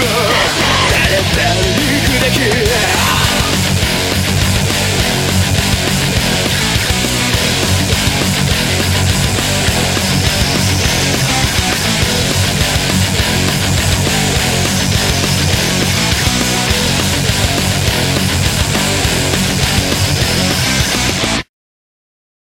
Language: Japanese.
誰に行くべき。